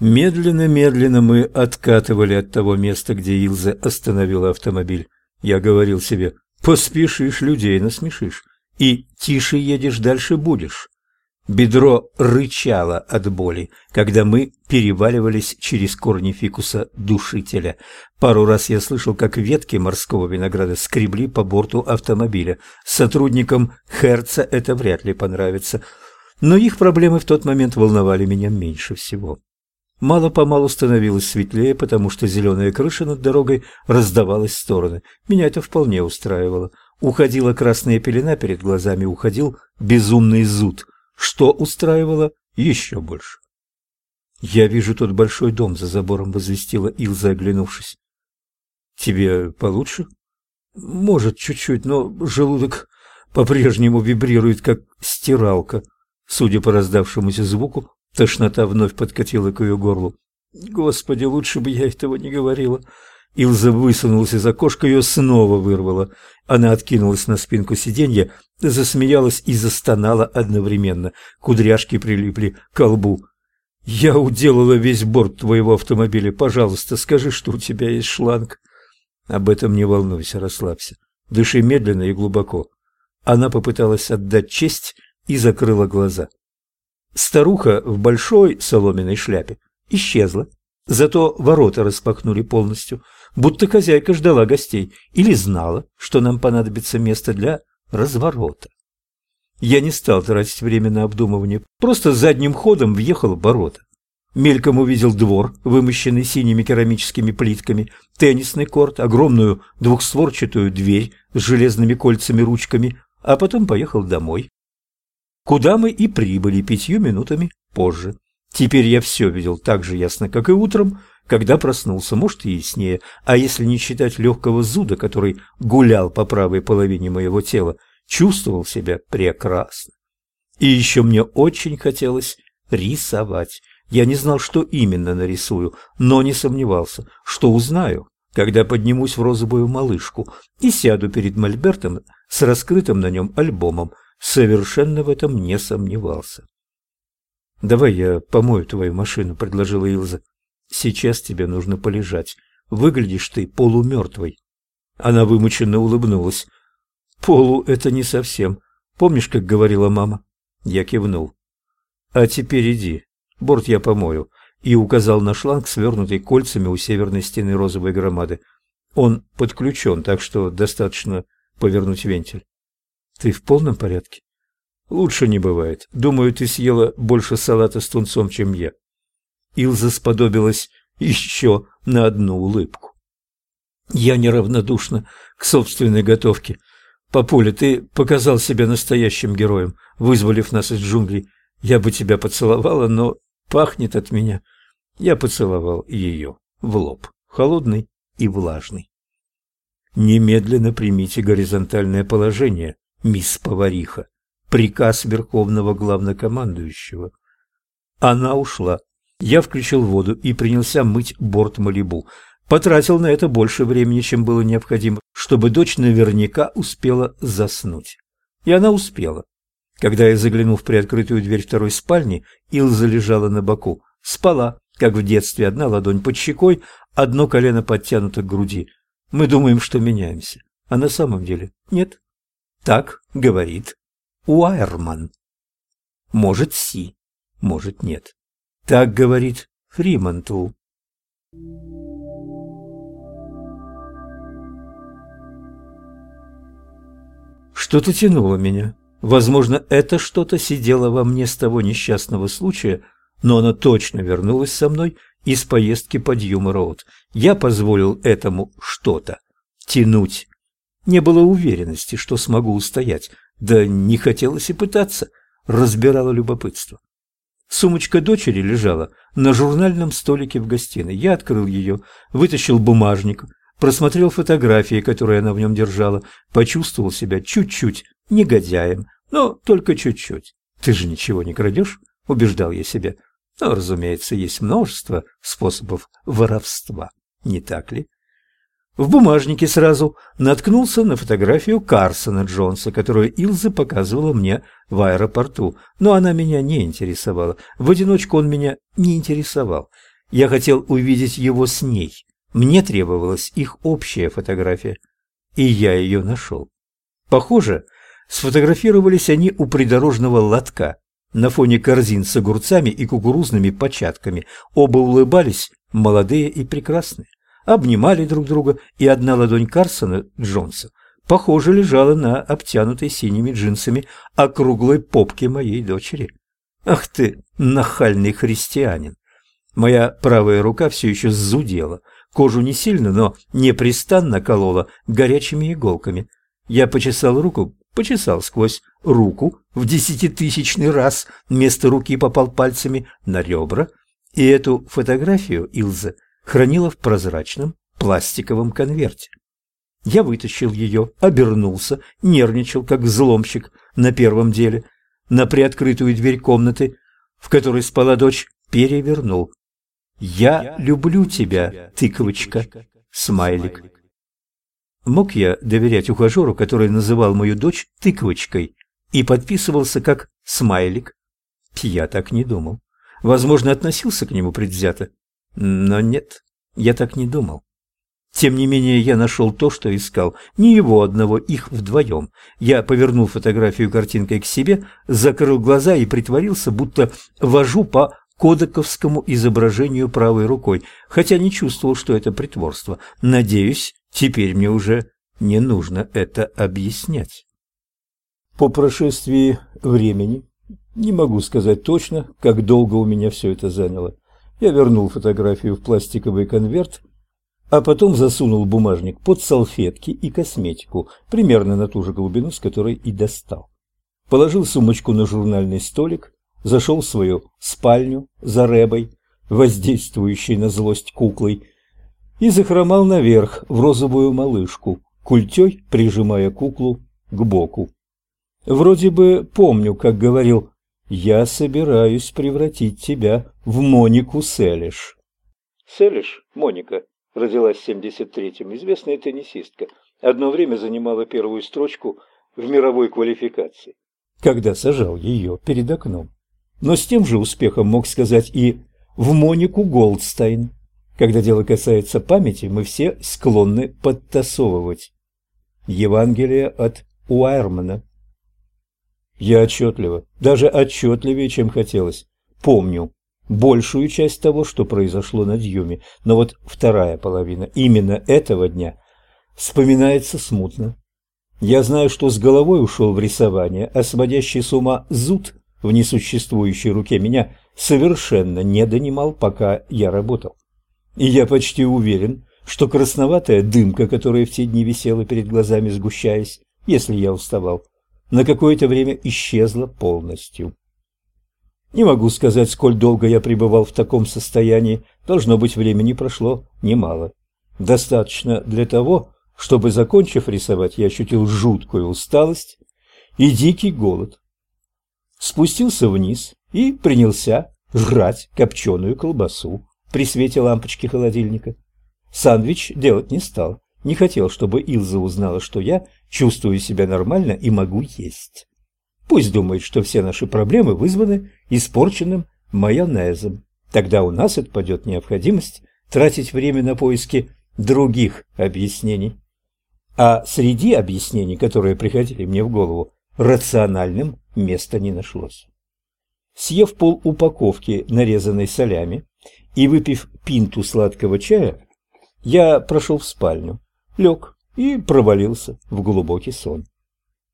Медленно-медленно мы откатывали от того места, где Илза остановила автомобиль. Я говорил себе, поспешишь, людей насмешишь, и тише едешь, дальше будешь. Бедро рычало от боли, когда мы переваливались через корни фикуса душителя. Пару раз я слышал, как ветки морского винограда скребли по борту автомобиля. Сотрудникам Херца это вряд ли понравится, но их проблемы в тот момент волновали меня меньше всего. Мало-помалу становилось светлее, потому что зеленая крыша над дорогой раздавалась в стороны. Меня это вполне устраивало. Уходила красная пелена перед глазами, уходил безумный зуд – что устраивало еще больше. «Я вижу тот большой дом за забором», — возвестила Илза, оглянувшись. «Тебе получше?» «Может, чуть-чуть, но желудок по-прежнему вибрирует, как стиралка». Судя по раздавшемуся звуку, тошнота вновь подкатила к ее горлу. «Господи, лучше бы я этого не говорила». Илза высунулась из окошка, ее снова вырвало. Она откинулась на спинку сиденья засмеялась и застонала одновременно. Кудряшки прилипли к лбу. «Я уделала весь борт твоего автомобиля. Пожалуйста, скажи, что у тебя есть шланг». «Об этом не волнуйся, расслабься. Дыши медленно и глубоко». Она попыталась отдать честь и закрыла глаза. Старуха в большой соломенной шляпе исчезла. Зато ворота распахнули полностью, будто хозяйка ждала гостей или знала, что нам понадобится место для разворота. Я не стал тратить время на обдумывание, просто задним ходом въехал в ворота. Мельком увидел двор, вымощенный синими керамическими плитками, теннисный корт, огромную двухстворчатую дверь с железными кольцами-ручками, а потом поехал домой. Куда мы и прибыли пятью минутами позже. Теперь я все видел так же ясно, как и утром, когда проснулся, может, и яснее, а если не считать легкого зуда, который гулял по правой половине моего тела, чувствовал себя прекрасно. И еще мне очень хотелось рисовать. Я не знал, что именно нарисую, но не сомневался, что узнаю, когда поднимусь в розовую малышку и сяду перед мольбертом с раскрытым на нем альбомом. Совершенно в этом не сомневался. «Давай я помою твою машину», — предложила Илза. Сейчас тебе нужно полежать. Выглядишь ты полумертвой. Она вымученно улыбнулась. Полу это не совсем. Помнишь, как говорила мама? Я кивнул. А теперь иди. Борт я помою. И указал на шланг, свернутый кольцами у северной стены розовой громады. Он подключен, так что достаточно повернуть вентиль. Ты в полном порядке? Лучше не бывает. Думаю, ты съела больше салата с тунцом, чем я. Илза сподобилась еще на одну улыбку. Я неравнодушна к собственной готовке. Папуля, ты показал себя настоящим героем, вызволив нас из джунглей. Я бы тебя поцеловала, но пахнет от меня. Я поцеловал ее в лоб, холодный и влажный. Немедленно примите горизонтальное положение, мисс повариха. Приказ верховного главнокомандующего. Она ушла. Я включил воду и принялся мыть борт Малибу. Потратил на это больше времени, чем было необходимо, чтобы дочь наверняка успела заснуть. И она успела. Когда я заглянул в приоткрытую дверь второй спальни, Илза лежала на боку. Спала, как в детстве, одна ладонь под щекой, одно колено подтянуто к груди. Мы думаем, что меняемся. А на самом деле нет. Так говорит Уайерман. Может, Си, может, нет. Так говорит Фримантл. Что-то тянуло меня. Возможно, это что-то сидело во мне с того несчастного случая, но оно точно вернулось со мной из поездки под Юмор-Роуд. Я позволил этому что-то тянуть. Не было уверенности, что смогу устоять, да не хотелось и пытаться, разбирало любопытство. Сумочка дочери лежала на журнальном столике в гостиной. Я открыл ее, вытащил бумажник, просмотрел фотографии, которые она в нем держала, почувствовал себя чуть-чуть негодяем, но только чуть-чуть. «Ты же ничего не крадешь?» – убеждал я себя. Но, разумеется, есть множество способов воровства, не так ли? В бумажнике сразу наткнулся на фотографию Карсона Джонса, которую Илза показывала мне в аэропорту, но она меня не интересовала. В одиночку он меня не интересовал. Я хотел увидеть его с ней. Мне требовалась их общая фотография, и я ее нашел. Похоже, сфотографировались они у придорожного лотка на фоне корзин с огурцами и кукурузными початками. Оба улыбались, молодые и прекрасные обнимали друг друга, и одна ладонь Карсона Джонса, похоже, лежала на обтянутой синими джинсами округлой попке моей дочери. Ах ты, нахальный христианин! Моя правая рука все еще зудела, кожу не сильно, но непрестанно колола горячими иголками. Я почесал руку, почесал сквозь руку в десятитысячный раз, вместо руки попал пальцами на ребра, и эту фотографию Илза хранила в прозрачном пластиковом конверте. Я вытащил ее, обернулся, нервничал, как взломщик на первом деле, на приоткрытую дверь комнаты, в которой спала дочь, перевернул. «Я люблю тебя, тыковочка», смайлик. Мог я доверять ухажеру, который называл мою дочь тыковочкой и подписывался как смайлик? Я так не думал. Возможно, относился к нему предвзято, но нет, я так не думал. Тем не менее, я нашел то, что искал. Не его одного, их вдвоем. Я повернул фотографию картинкой к себе, закрыл глаза и притворился, будто вожу по кодековскому изображению правой рукой, хотя не чувствовал, что это притворство. Надеюсь, теперь мне уже не нужно это объяснять. По прошествии времени, не могу сказать точно, как долго у меня все это заняло, я вернул фотографию в пластиковый конверт, а потом засунул бумажник под салфетки и косметику, примерно на ту же глубину, с которой и достал. Положил сумочку на журнальный столик, зашел в свою спальню за Ребой, воздействующей на злость куклой, и захромал наверх в розовую малышку, культей прижимая куклу к боку. Вроде бы помню, как говорил я собираюсь превратить тебя в Монику Селиш. Селиш, Моника, родилась в 73-м, известная теннисистка. Одно время занимала первую строчку в мировой квалификации, когда сажал ее перед окном. Но с тем же успехом мог сказать и в Монику Голдстайн. Когда дело касается памяти, мы все склонны подтасовывать. Евангелие от Уайермана. Я отчетливо, даже отчетливее, чем хотелось, помню большую часть того, что произошло на Дьюме, но вот вторая половина именно этого дня вспоминается смутно. Я знаю, что с головой ушел в рисование, а сводящий с ума зуд в несуществующей руке меня совершенно не донимал, пока я работал. И я почти уверен, что красноватая дымка, которая в те дни висела перед глазами, сгущаясь, если я уставал, на какое-то время исчезла полностью. Не могу сказать, сколь долго я пребывал в таком состоянии, должно быть, времени прошло немало. Достаточно для того, чтобы, закончив рисовать, я ощутил жуткую усталость и дикий голод. Спустился вниз и принялся жрать копченую колбасу при свете лампочки холодильника. Сандвич делать не стал, не хотел, чтобы Илза узнала, что я чувствую себя нормально и могу есть. Пусть думает, что все наши проблемы вызваны испорченным майонезом. Тогда у нас отпадет необходимость тратить время на поиски других объяснений. А среди объяснений, которые приходили мне в голову, рациональным места не нашлось. Съев пол упаковки нарезанной солями и выпив пинту сладкого чая, я прошел в спальню, лег и провалился в глубокий сон.